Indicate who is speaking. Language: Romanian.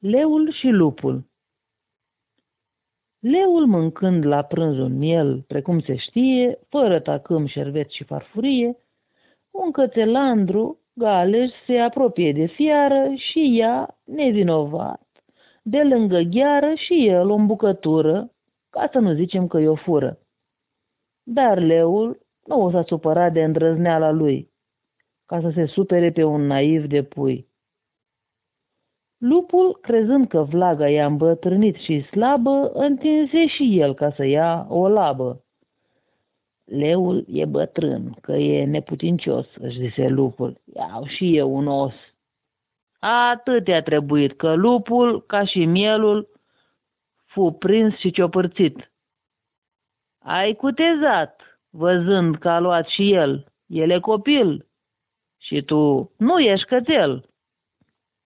Speaker 1: Leul și lupul Leul mâncând la prânz un miel, precum se știe, fără tacâm, șervet și farfurie, un cățelandru galeș se apropie de fiară și ea, nevinovat, de lângă gheară și el o îmbucătură, ca să nu zicem că i-o fură. Dar leul nu o s-a supărat de îndrăzneala lui, ca să se supere pe un naiv de pui. Lupul, crezând că vlaga i-a îmbătrânit și slabă, întinse și el ca să ia o labă. Leul e bătrân, că e neputincios, își zise lupul. Iau și eu un os. Atât i-a trebuit că lupul, ca și mielul, fu prins și ciopărțit. Ai cutezat, văzând că a luat și el. El e copil și tu nu ești cățel.